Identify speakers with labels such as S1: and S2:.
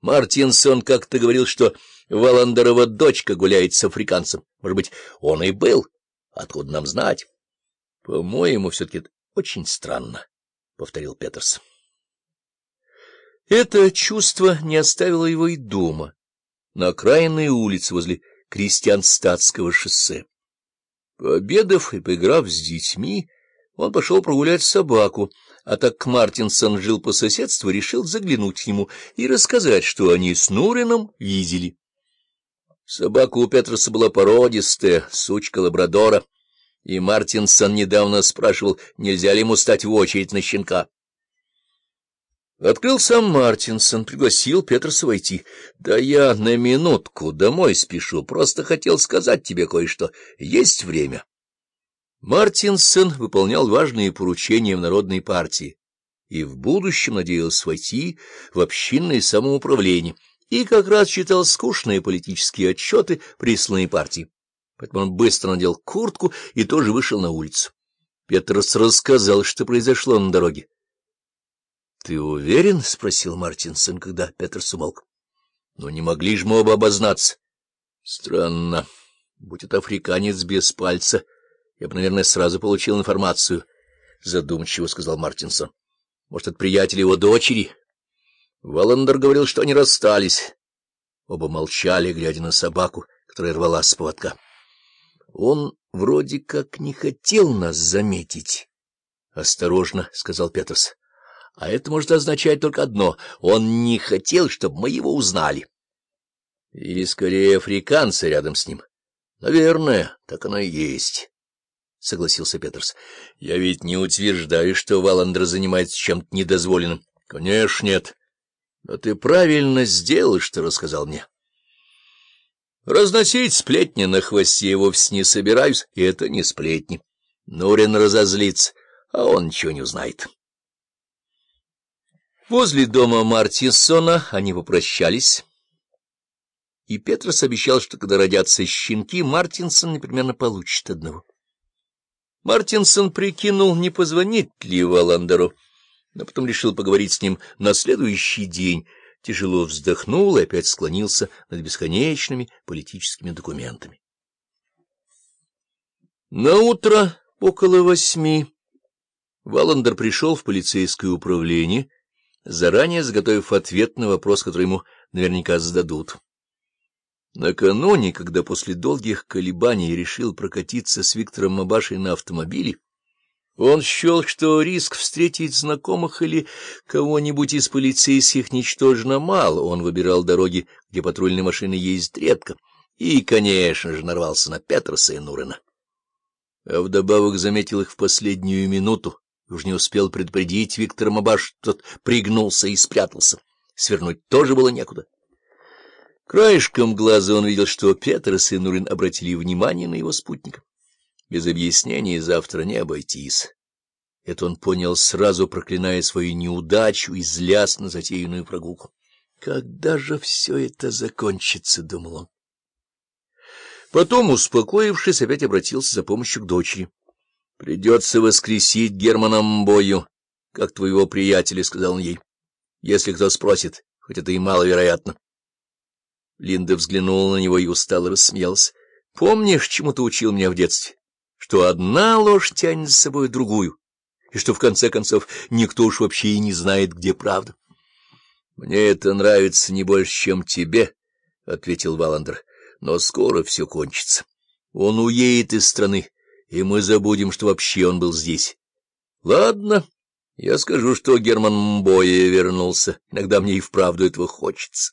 S1: Мартинсон как-то говорил, что Валандерова дочка гуляет с африканцем. Может быть, он и был. Откуда нам знать? — По-моему, все-таки очень странно, — повторил Петерс. Это чувство не оставило его и дома, на окраинной улице возле крестьянстатского шоссе. Пообедав и поиграв с детьми, он пошел прогулять собаку, а так как Мартинсон жил по соседству, решил заглянуть к нему и рассказать, что они с Нурином видели. Собака у Петерса была породистая, сучка лабрадора, и Мартинсон недавно спрашивал, нельзя ли ему стать в очередь на щенка. Открыл сам Мартинсон, пригласил Петерса войти. — Да я на минутку домой спешу, просто хотел сказать тебе кое-что. Есть время. Мартинсон выполнял важные поручения в Народной партии и в будущем надеялся войти в общинное самоуправление и как раз читал скучные политические отчеты присланной партии. Поэтому он быстро надел куртку и тоже вышел на улицу. Петерс рассказал, что произошло на дороге. — Ты уверен? — спросил Мартинсон, когда Петерс умолк. — Но не могли же мы оба обознаться. — Странно. Будь это африканец без пальца, я бы, наверное, сразу получил информацию, — задумчиво сказал Мартинсон. — Может, это приятель его дочери? Валандер говорил, что они расстались. Оба молчали, глядя на собаку, которая рвалась с поводка. — Он вроде как не хотел нас заметить. — Осторожно, — сказал Петерс. А это может означать только одно — он не хотел, чтобы мы его узнали. Или, скорее, африканцы рядом с ним. Наверное, так оно и есть, — согласился Петерс. Я ведь не утверждаю, что Валандер занимается чем-то недозволенным. Конечно, нет. Но ты правильно сделал, что рассказал мне. Разносить сплетни на хвосте вовсе не собираюсь, и это не сплетни. Нурин разозлится, а он ничего не узнает. Возле дома Мартинсона они попрощались, и Петрос обещал, что когда родятся щенки, Мартинсон непременно получит одного. Мартинсон прикинул, не позвонить ли Валандеру, но потом решил поговорить с ним на следующий день, тяжело вздохнул и опять склонился над бесконечными политическими документами. На утро около восьми Валандер пришел в полицейское управление, заранее заготовив ответ на вопрос, который ему наверняка зададут. Накануне, когда после долгих колебаний решил прокатиться с Виктором Мабашей на автомобиле, он счел, что риск встретить знакомых или кого-нибудь из полицейских ничтожно мал. Он выбирал дороги, где патрульные машины ездят редко, и, конечно же, нарвался на Петерса и Нурена. А вдобавок заметил их в последнюю минуту, Уж не успел предупредить Виктор Мабаш, тот пригнулся и спрятался. Свернуть тоже было некуда. Краешком глаза он видел, что Петр и Сынурин обратили внимание на его спутника. Без объяснений завтра не обойтись. Это он понял сразу, проклиная свою неудачу и злясь на затеянную прогулку. «Когда же все это закончится?» — думал он. Потом, успокоившись, опять обратился за помощью к дочери. — Придется воскресить Германа Мбою, как твоего приятеля, — сказал он ей. — Если кто спросит, хоть это и маловероятно. Линда взглянула на него и устало рассмеялась. — Помнишь, чему ты учил меня в детстве? Что одна ложь тянет за собой другую, и что, в конце концов, никто уж вообще и не знает, где правда. — Мне это нравится не больше, чем тебе, — ответил Валандер, — но скоро все кончится. Он уедет из страны и мы забудем, что вообще он был здесь. Ладно, я скажу, что Герман Мбоя вернулся. Иногда мне и вправду этого хочется.